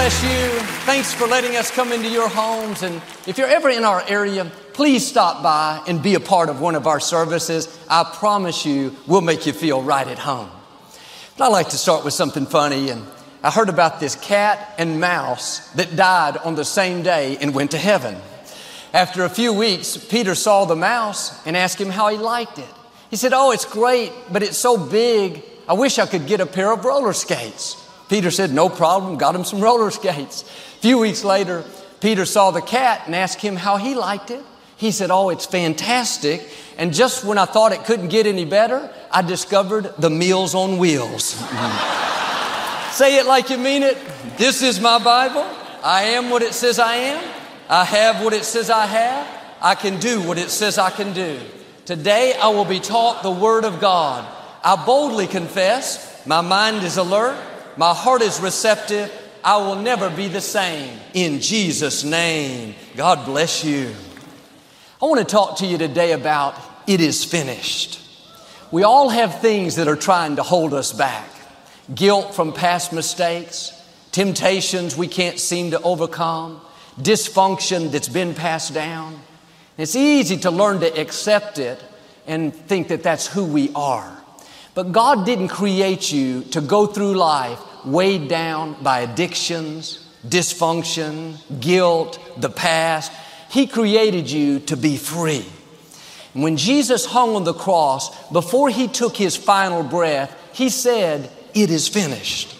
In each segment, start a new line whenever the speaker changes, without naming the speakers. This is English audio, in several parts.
bless you. Thanks for letting us come into your homes. And if you're ever in our area, please stop by and be a part of one of our services. I promise you, we'll make you feel right at home. But I like to start with something funny. And I heard about this cat and mouse that died on the same day and went to heaven. After a few weeks, Peter saw the mouse and asked him how he liked it. He said, Oh, it's great, but it's so big. I wish I could get a pair of roller skates. Peter said, No problem, got him some roller skates. A few weeks later, Peter saw the cat and asked him how he liked it. He said, Oh, it's fantastic. And just when I thought it couldn't get any better, I discovered the Meals on Wheels. Say it like you mean it. This is my Bible. I am what it says I am. I have what it says I have. I can do what it says I can do. Today I will be taught the Word of God. I boldly confess, my mind is alert, my heart is receptive. I will never be the same. In Jesus' name, God bless you. I want to talk to you today about it is finished. We all have things that are trying to hold us back guilt from past mistakes, temptations we can't seem to overcome, dysfunction that's been passed down. It's easy to learn to accept it and think that that's who we are. But God didn't create you to go through life weighed down by addictions, dysfunction, guilt, the past. He created you to be free. When Jesus hung on the cross, before he took his final breath, he said, It is finished.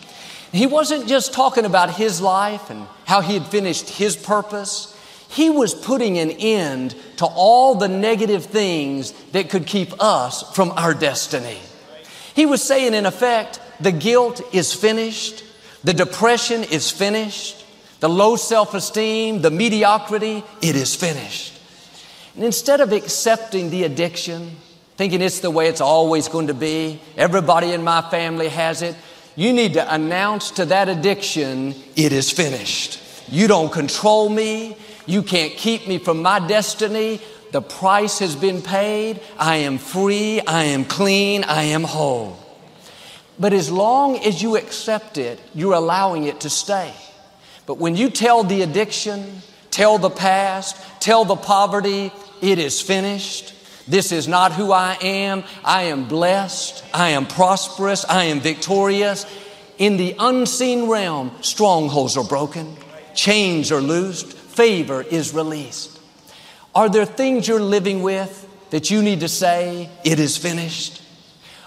He wasn't just talking about his life and how he had finished his purpose. He was putting an end to all the negative things that could keep us from our destiny. He was saying, in effect, the guilt is finished, the depression is finished, the low self esteem, the mediocrity, it is finished. And instead of accepting the addiction, thinking it's the way it's always going to be, everybody in my family has it, you need to announce to that addiction, it is finished. You don't control me. You can't keep me from my destiny. The price has been paid. I am free. I am clean. I am whole. But as long as you accept it, you're allowing it to stay. But when you tell the addiction, tell the past, tell the poverty, it is finished. This is not who I am. I am blessed. I am prosperous. I am victorious. In the unseen realm, strongholds are broken, chains are loosed, favor is released. Are there things you're living with that you need to say, it is finished?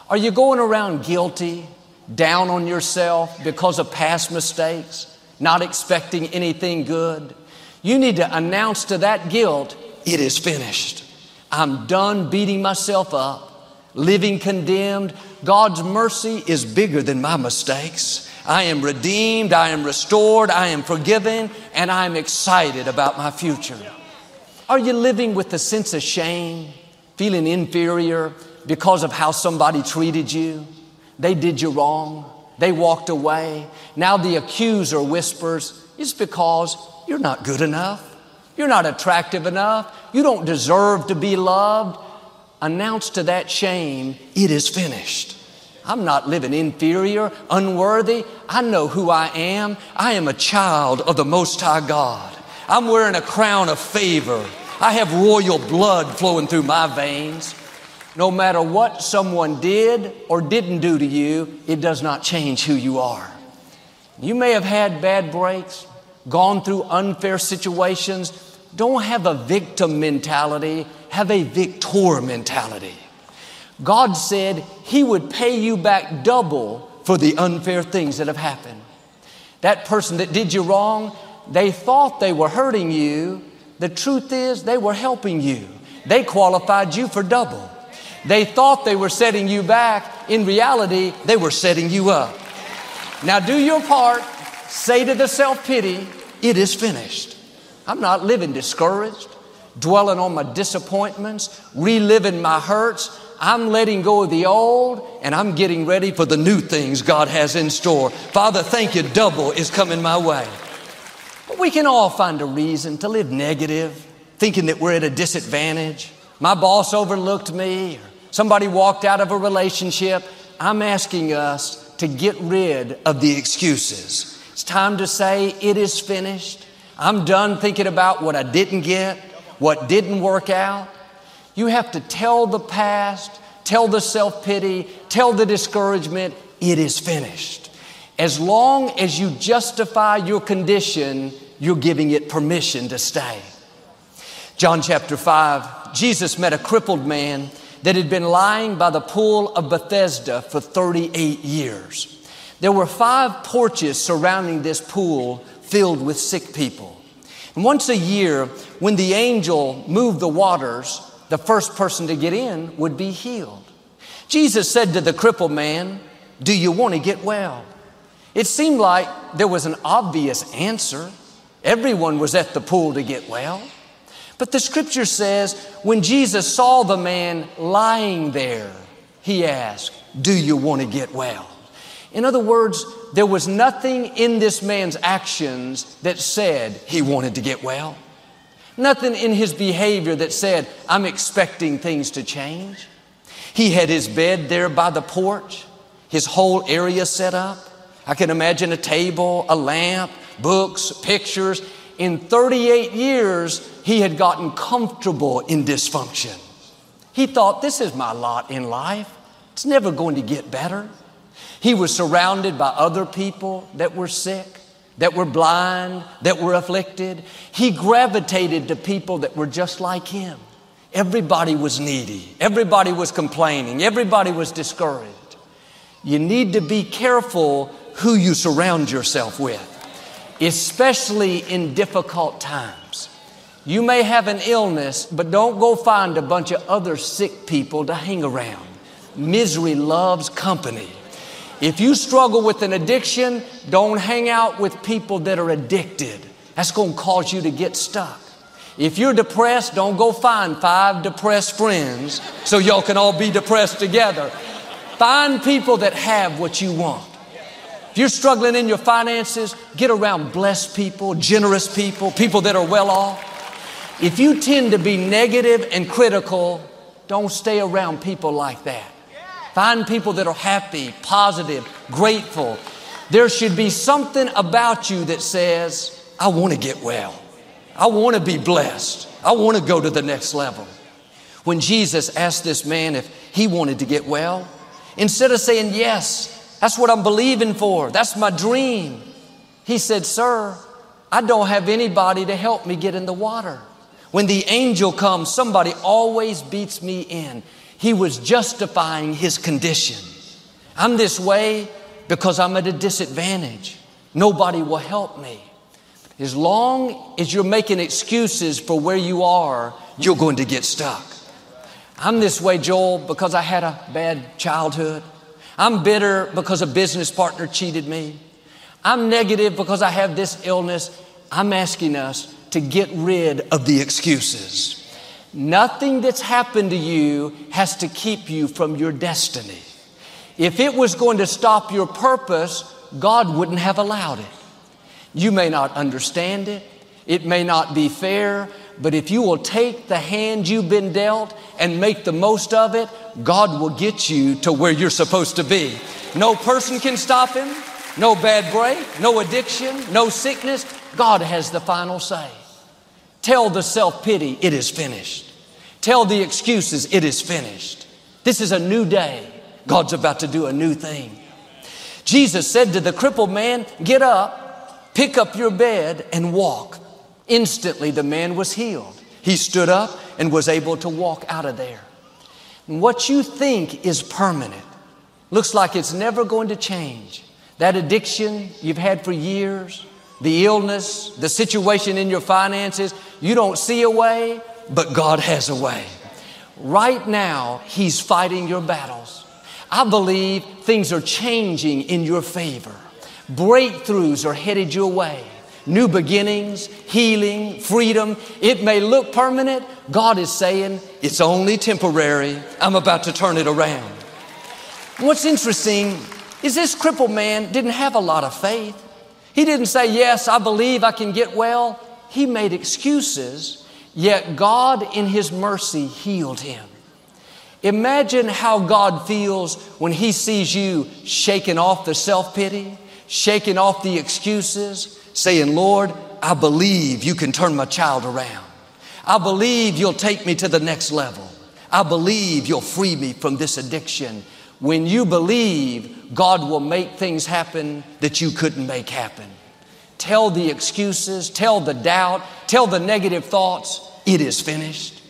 Are you going around guilty, down on yourself because of past mistakes, not expecting anything good? You need to announce to that guilt, it is finished. I'm done beating myself up, living condemned. God's mercy is bigger than my mistakes. I am redeemed, I am restored, I am forgiven, and I'm excited about my future. Are you living with a sense of shame, feeling inferior, because of how somebody treated you. They did you wrong. They walked away. Now the accuser whispers, it's because you're not good enough. You're not attractive enough. You don't deserve to be loved. Announce to that shame, it is finished. I'm not living inferior, unworthy. I know who I am. I am a child of the Most High God. I'm wearing a crown of favor. I have royal blood flowing through my veins. No matter what someone did or didn't do to you, it does not change who you are. You may have had bad breaks, gone through unfair situations. Don't have a victim mentality, have a victor mentality. God said He would pay you back double for the unfair things that have happened. That person that did you wrong, they thought they were hurting you. The truth is, they were helping you. They qualified you for double. They thought they were setting you back. In reality, they were setting you up. Now do your part. Say to the self pity, it is finished. I'm not living discouraged, dwelling on my disappointments, reliving my hurts. I'm letting go of the old and I'm getting ready for the new things God has in store. Father, thank you. Double is coming my way. But we can all find a reason to live negative, thinking that we're at a disadvantage. My boss overlooked me, or somebody walked out of a relationship, I'm asking us to get rid of the excuses. It's time to say, It is finished. I'm done thinking about what I didn't get, what didn't work out. You have to tell the past, tell the self pity, tell the discouragement, it is finished. As long as you justify your condition, you're giving it permission to stay. John chapter 5, Jesus met a crippled man that had been lying by the pool of Bethesda for 38 years. There were five porches surrounding this pool filled with sick people. And once a year, when the angel moved the waters, the first person to get in would be healed. Jesus said to the crippled man, Do you want to get well? It seemed like there was an obvious answer. Everyone was at the pool to get well. But the scripture says when Jesus saw the man lying there, he asked, Do you want to get well? In other words, there was nothing in this man's actions that said he wanted to get well. Nothing in his behavior that said, I'm expecting things to change. He had his bed there by the porch, his whole area set up. I can imagine a table, a lamp, books, pictures. In 38 years, he had gotten comfortable in dysfunction. He thought, this is my lot in life. It's never going to get better. He was surrounded by other people that were sick that were blind, that were afflicted. He gravitated to people that were just like him. Everybody was needy. Everybody was complaining. Everybody was discouraged. You need to be careful who you surround yourself with, especially in difficult times. You may have an illness, but don't go find a bunch of other sick people to hang around. Misery loves company. If you struggle with an addiction, don't hang out with people that are addicted. That's going to cause you to get stuck. If you're depressed, don't go find five depressed friends so y'all can all be depressed together. Find people that have what you want. If you're struggling in your finances, get around blessed people, generous people, people that are well off. If you tend to be negative and critical, don't stay around people like that. Find people that are happy, positive, grateful. There should be something about you that says, I want to get well. I want to be blessed. I want to go to the next level. When Jesus asked this man if he wanted to get well, instead of saying, Yes, that's what I'm believing for, that's my dream, he said, Sir, I don't have anybody to help me get in the water. When the angel comes, somebody always beats me in. He was justifying his condition. I'm this way because I'm at a disadvantage. Nobody will help me. As long as you're making excuses for where you are, you're going to get stuck. I'm this way, Joel, because I had a bad childhood. I'm bitter because a business partner cheated me. I'm negative because I have this illness. I'm asking us to get rid of the excuses. Nothing that's happened to you has to keep you from your destiny. If it was going to stop your purpose, God wouldn't have allowed it. You may not understand it. It may not be fair, but if you will take the hand you've been dealt and make the most of it, God will get you to where you're supposed to be. No person can stop him. No bad break, no addiction, no sickness. God has the final say. Tell the self pity, it is finished. Tell the excuses, it is finished. This is a new day. God's about to do a new thing. Jesus said to the crippled man, Get up, pick up your bed, and walk. Instantly, the man was healed. He stood up and was able to walk out of there. What you think is permanent looks like it's never going to change. That addiction you've had for years, the illness, the situation in your finances, you don't see a way, but God has a way. Right now, He's fighting your battles. I believe things are changing in your favor. Breakthroughs are headed your way. New beginnings, healing, freedom. It may look permanent. God is saying it's only temporary. I'm about to turn it around. What's interesting is this crippled man didn't have a lot of faith. He didn't say, Yes, I believe I can get well. He made excuses, yet God, in His mercy, healed him. Imagine how God feels when He sees you shaking off the self pity, shaking off the excuses, saying, Lord, I believe you can turn my child around. I believe you'll take me to the next level. I believe you'll free me from this addiction. When you believe, God will make things happen that you couldn't make happen. Tell the excuses, tell the doubt, tell the negative thoughts, it is finished.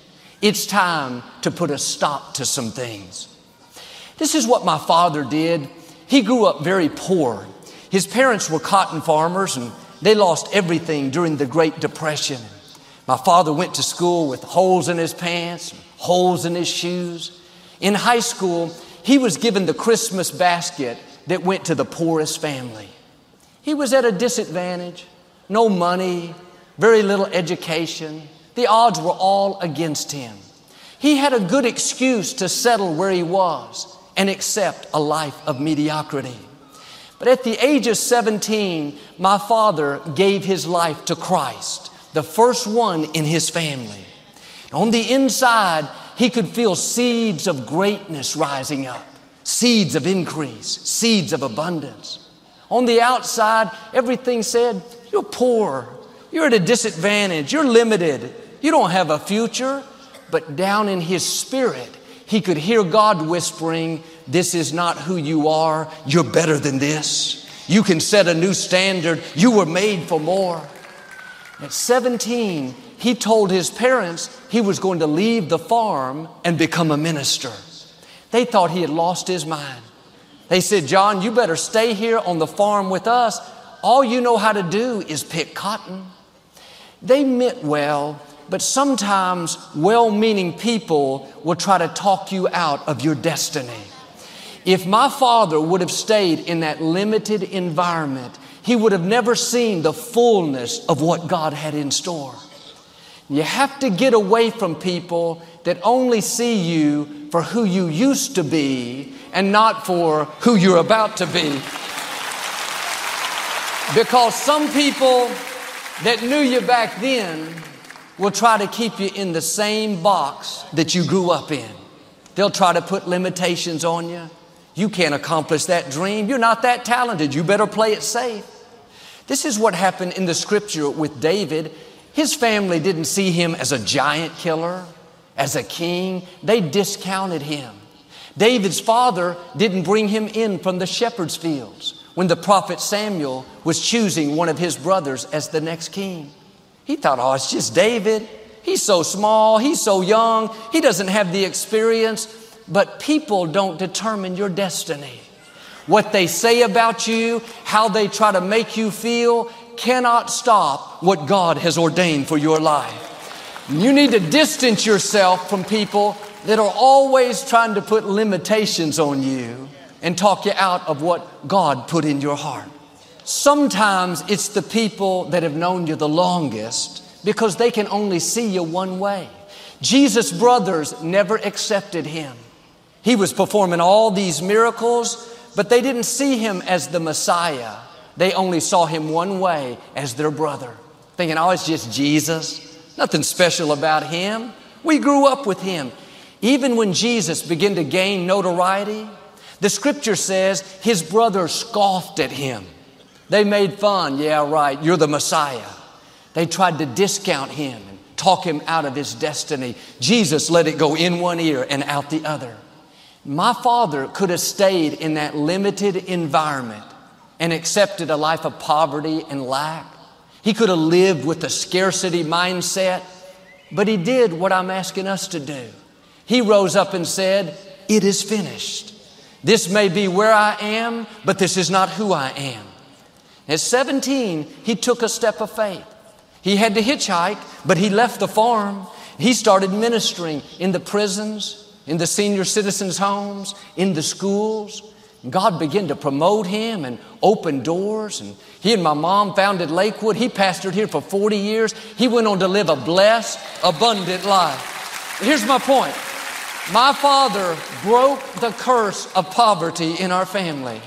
It's time to put a stop to some things. This is what my father did. He grew up very poor. His parents were cotton farmers and they lost everything during the Great Depression. My father went to school with holes in his pants, holes in his shoes. In high school, he was given the Christmas basket that went to the poorest family. He was at a disadvantage, no money, very little education. The odds were all against him. He had a good excuse to settle where he was and accept a life of mediocrity. But at the age of 17, my father gave his life to Christ, the first one in his family. On the inside, he could feel seeds of greatness rising up, seeds of increase, seeds of abundance. On the outside, everything said, You're poor, you're at a disadvantage, you're limited, you don't have a future. But down in his spirit, he could hear God whispering, This is not who you are. You're better than this. You can set a new standard. You were made for more. At 17, he told his parents he was going to leave the farm and become a minister. They thought he had lost his mind. They said, John, you better stay here on the farm with us. All you know how to do is pick cotton. They meant well, but sometimes well meaning people will try to talk you out of your destiny. If my father would have stayed in that limited environment, he would have never seen the fullness of what God had in store. You have to get away from people that only see you for who you used to be and not for who you're about to be. Because some people that knew you back then will try to keep you in the same box that you grew up in. They'll try to put limitations on you. You can't accomplish that dream. You're not that talented. You better play it safe. This is what happened in the scripture with David. His family didn't see him as a giant killer, as a king. They discounted him. David's father didn't bring him in from the shepherd's fields when the prophet Samuel was choosing one of his brothers as the next king. He thought, oh, it's just David. He's so small, he's so young, he doesn't have the experience. But people don't determine your destiny. What they say about you, how they try to make you feel, cannot stop what God has ordained for your life. You need to distance yourself from people that are always trying to put limitations on you and talk you out of what God put in your heart. Sometimes it's the people that have known you the longest because they can only see you one way. Jesus' brothers never accepted him. He was performing all these miracles, but they didn't see him as the Messiah. They only saw him one way as their brother, thinking, oh, it's just Jesus. Nothing special about him. We grew up with him. Even when Jesus began to gain notoriety, the scripture says his brothers scoffed at him. They made fun. Yeah, right. You're the Messiah. They tried to discount him and talk him out of his destiny. Jesus let it go in one ear and out the other. My father could have stayed in that limited environment and accepted a life of poverty and lack. He could have lived with a scarcity mindset, but he did what I'm asking us to do. He rose up and said, It is finished. This may be where I am, but this is not who I am. At 17, he took a step of faith. He had to hitchhike, but he left the farm. He started ministering in the prisons, in the senior citizens' homes, in the schools. God began to promote him and open doors. And he and my mom founded Lakewood. He pastored here for 40 years. He went on to live a blessed, abundant life. Here's my point. My father broke the curse of poverty in our family.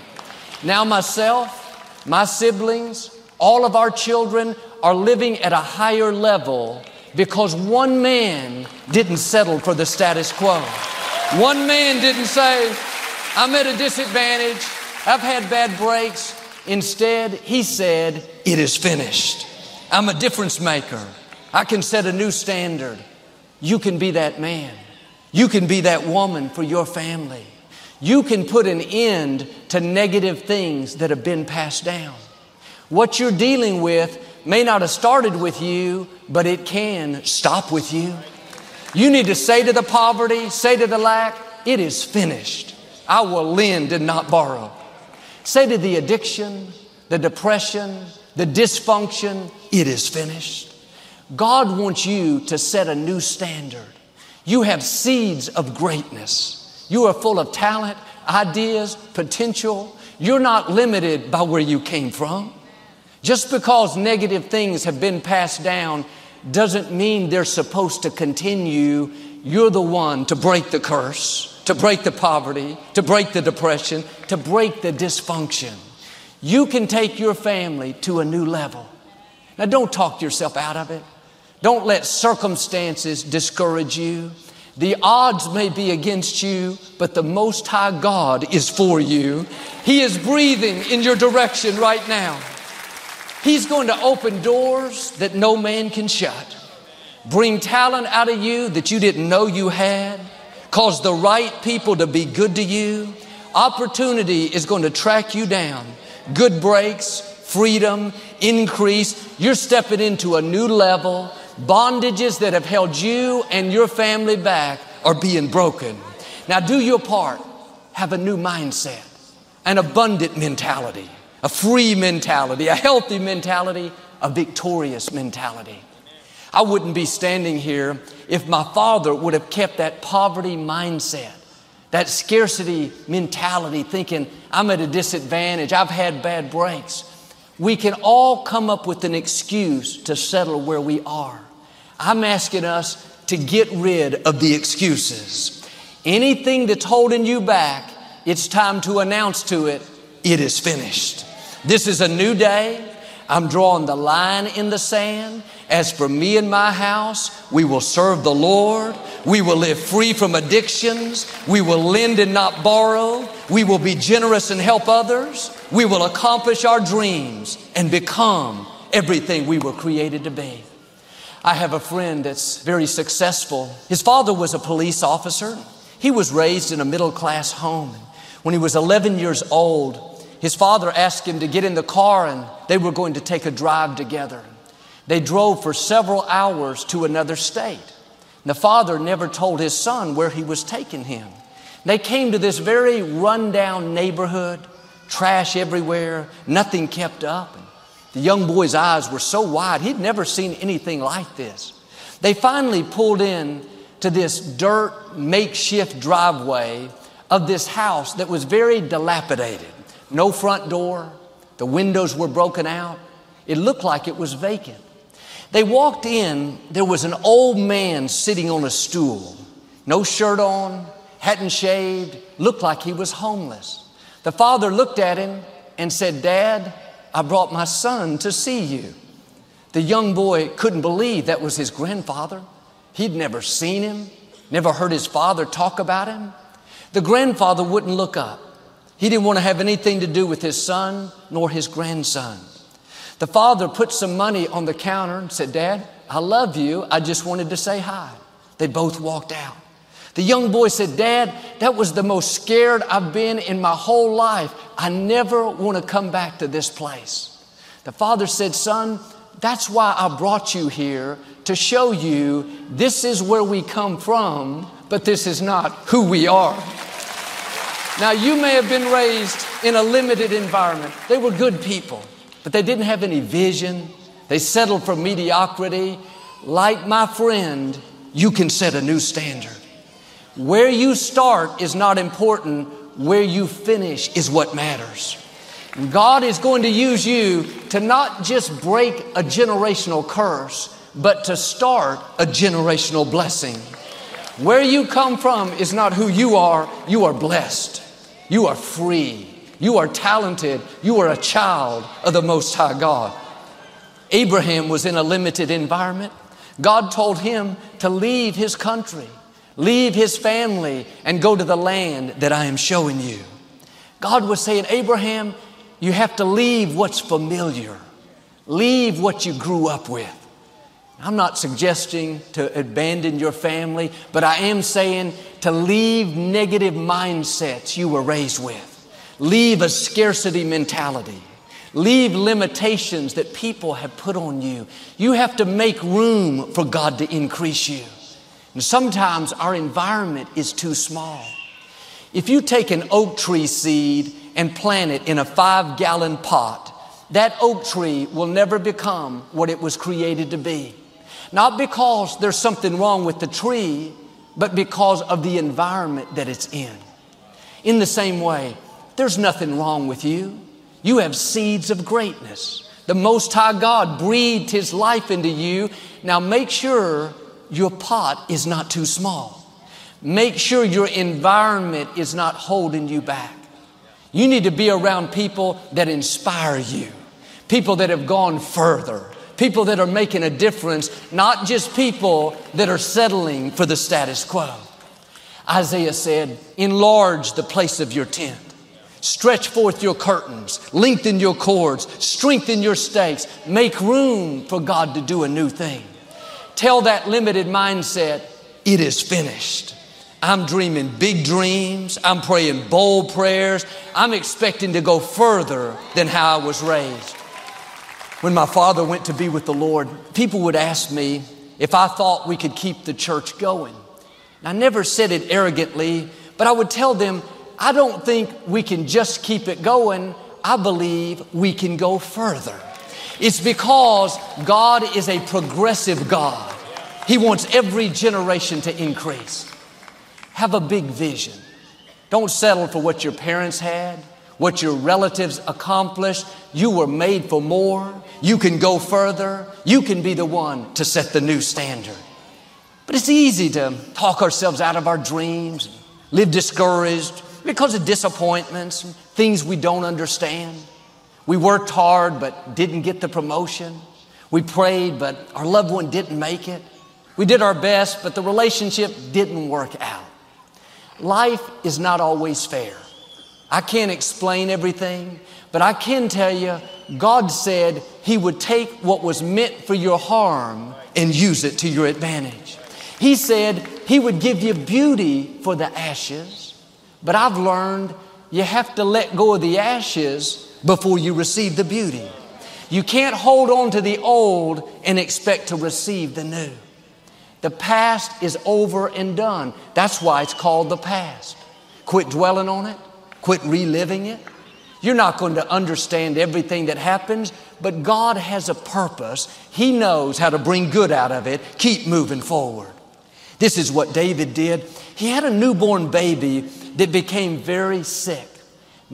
Now myself, my siblings, all of our children are living at a higher level because one man didn't settle for the status quo. One man didn't say, I'm at a disadvantage. I've had bad breaks. Instead, he said, It is finished. I'm a difference maker. I can set a new standard. You can be that man. You can be that woman for your family. You can put an end to negative things that have been passed down. What you're dealing with may not have started with you, but it can stop with you. You need to say to the poverty, say to the lack, it is finished. I will lend and not borrow. Say to the addiction, the depression, the dysfunction, it is finished. God wants you to set a new standard. You have seeds of greatness. You are full of talent, ideas, potential. You're not limited by where you came from. Just because negative things have been passed down doesn't mean they're supposed to continue. You're the one to break the curse, to break the poverty, to break the depression, to break the dysfunction. You can take your family to a new level. Now, don't talk yourself out of it. Don't let circumstances discourage you. The odds may be against you, but the Most High God is for you. He is breathing in your direction right now. He's going to open doors that no man can shut, bring talent out of you that you didn't know you had, cause the right people to be good to you. Opportunity is going to track you down. Good breaks, freedom, increase. You're stepping into a new level. Bondages that have held you and your family back are being broken. Now, do your part. Have a new mindset, an abundant mentality a free mentality, a healthy mentality, a victorious mentality. I wouldn't be standing here if my father would have kept that poverty mindset, that scarcity mentality, thinking, I'm at a disadvantage, I've had bad breaks. We can all come up with an excuse to settle where we are. I'm asking us to get rid of the excuses. Anything that's holding you back, it's time to announce to it, it is finished. This is a new day. I'm drawing the line in the sand. As for me and my house, we will serve the Lord. We will live free from addictions. We will lend and not borrow. We will be generous and help others. We will accomplish our dreams and become everything we were created to be. I have a friend that's very successful. His father was a police officer. He was raised in a middle class home. When he was 11 years old, his father asked him to get in the car and they were going to take a drive together. They drove for several hours to another state. The father never told his son where he was taking him. They came to this very rundown neighborhood, trash everywhere, nothing kept up. The young boy's eyes were so wide, he'd never seen anything like this. They finally pulled in to this dirt makeshift driveway of this house that was very dilapidated no front door, the windows were broken out. It looked like it was vacant. They walked in, there was an old man sitting on a stool, no shirt on, hadn't shaved, looked like he was homeless. The father looked at him and said, Dad, I brought my son to see you. The young boy couldn't believe that was his grandfather. He'd never seen him, never heard his father talk about him. The grandfather wouldn't look up. He didn't want to have anything to do with his son nor his grandson. The father put some money on the counter and said, Dad, I love you. I just wanted to say hi. They both walked out. The young boy said, Dad, that was the most scared I've been in my whole life. I never want to come back to this place. The father said, Son, that's why I brought you here to show you this is where we come from, but this is not who we are. Now, you may have been raised in a limited environment. They were good people, but they didn't have any vision. They settled for mediocrity. Like my friend, you can set a new standard. Where you start is not important, where you finish is what matters. God is going to use you to not just break a generational curse, but to start a generational blessing. Where you come from is not who you are, you are blessed. You are free. You are talented. You are a child of the Most High God. Abraham was in a limited environment. God told him to leave his country, leave his family, and go to the land that I am showing you. God was saying, Abraham, you have to leave what's familiar, leave what you grew up with. I'm not suggesting to abandon your family, but I am saying to leave negative mindsets you were raised with. Leave a scarcity mentality. Leave limitations that people have put on you. You have to make room for God to increase you. And sometimes our environment is too small. If you take an oak tree seed and plant it in a five gallon pot, that oak tree will never become what it was created to be. Not because there's something wrong with the tree, but because of the environment that it's in. In the same way, there's nothing wrong with you. You have seeds of greatness. The Most High God breathed His life into you. Now make sure your pot is not too small. Make sure your environment is not holding you back. You need to be around people that inspire you, people that have gone further, people that are making a difference, not just people that are settling for the status quo. Isaiah said, Enlarge the place of your tent. Stretch forth your curtains, lengthen your cords, strengthen your stakes, make room for God to do a new thing. Tell that limited mindset, it is finished. I'm dreaming big dreams. I'm praying bold prayers. I'm expecting to go further than how I was raised. When my father went to be with the Lord, people would ask me if I thought we could keep the church going. I never said it arrogantly, but I would tell them, I don't think we can just keep it going. I believe we can go further. It's because God is a progressive God. He wants every generation to increase. Have a big vision. Don't settle for what your parents had, what your relatives accomplished. You were made for more. You can go further. You can be the one to set the new standard. But it's easy to talk ourselves out of our dreams, live discouraged because of disappointments, things we don't understand. We worked hard but didn't get the promotion. We prayed but our loved one didn't make it. We did our best but the relationship didn't work out. Life is not always fair. I can't explain everything, but I can tell you God said He would take what was meant for your harm and use it to your advantage. He said He would give you beauty for the ashes, but I've learned you have to let go of the ashes before you receive the beauty. You can't hold on to the old and expect to receive the new. The past is over and done. That's why it's called the past. Quit dwelling on it, quit reliving it. You're not going to understand everything that happens, but God has a purpose. He knows how to bring good out of it. Keep moving forward. This is what David did. He had a newborn baby that became very sick.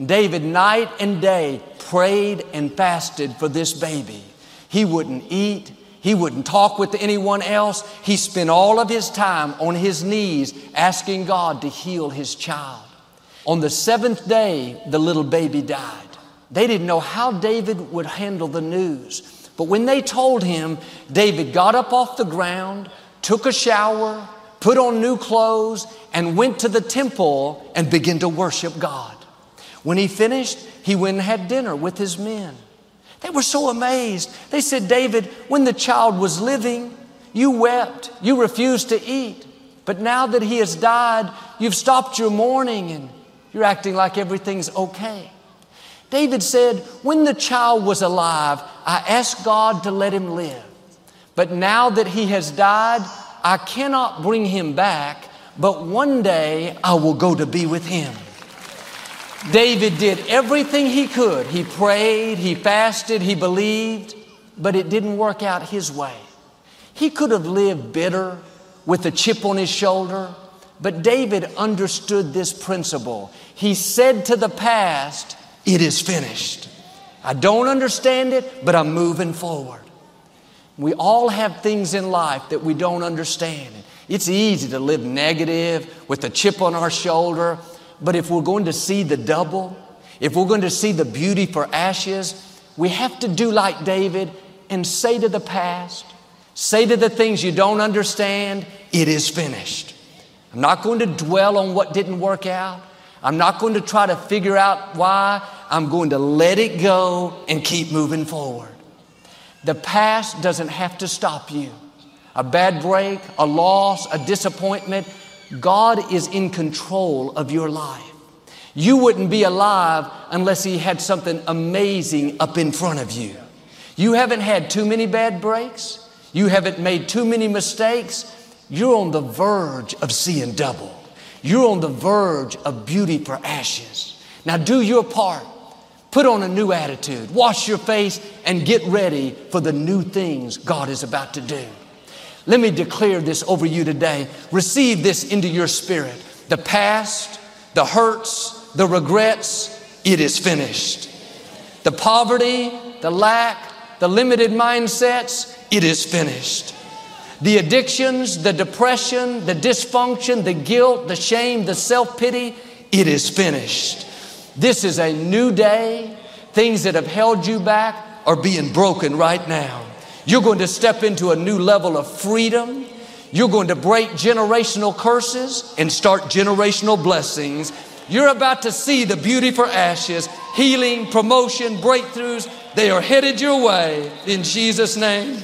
David, night and day, prayed and fasted for this baby. He wouldn't eat, he wouldn't talk with anyone else. He spent all of his time on his knees asking God to heal his child. On the seventh day, the little baby died. They didn't know how David would handle the news. But when they told him, David got up off the ground, took a shower, put on new clothes, and went to the temple and began to worship God. When he finished, he went and had dinner with his men. They were so amazed. They said, David, when the child was living, you wept, you refused to eat. But now that he has died, you've stopped your mourning and you're acting like everything's okay. David said, When the child was alive, I asked God to let him live. But now that he has died, I cannot bring him back, but one day I will go to be with him. David did everything he could. He prayed, he fasted, he believed, but it didn't work out his way. He could have lived bitter with a chip on his shoulder, but David understood this principle. He said to the past, It is finished. I don't understand it, but I'm moving forward. We all have things in life that we don't understand. It's easy to live negative with a chip on our shoulder but if we're going to see the double, if we're going to see the beauty for ashes, we have to do like David and say to the past, say to the things you don't understand, it is finished. I'm not going to dwell on what didn't work out. I'm not going to try to figure out why. I'm going to let it go and keep moving forward. The past doesn't have to stop you. A bad break, a loss, a disappointment, God is in control of your life. You wouldn't be alive unless He had something amazing up in front of you. You haven't had too many bad breaks. You haven't made too many mistakes. You're on the verge of seeing double. You're on the verge of beauty for ashes. Now do your part. Put on a new attitude. Wash your face and get ready for the new things God is about to do. Let me declare this over you today. Receive this into your spirit. The past, the hurts, the regrets, it is finished. The poverty, the lack, the limited mindsets, it is finished. The addictions, the depression, the dysfunction, the guilt, the shame, the self pity, it is finished. This is a new day. Things that have held you back are being broken right now. You're going to step into a new level of freedom. You're going to break generational curses and start generational blessings. You're about to see the beauty for ashes, healing, promotion, breakthroughs. They are headed your way in Jesus' name.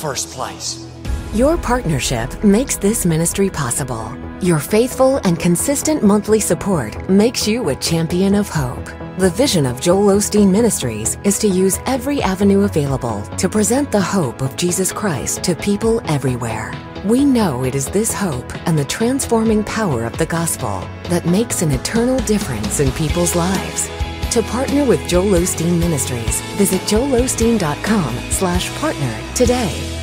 first place.
Your partnership makes this ministry possible. Your faithful and consistent monthly support makes you a champion of hope. The vision of Joel Osteen Ministries is to use every avenue available to present the hope of Jesus Christ to people everywhere. We know it is this hope and the transforming power of the gospel that makes an eternal difference in people's lives. To partner with Joel Osteen Ministries, visit joelosteen.com slash partner today.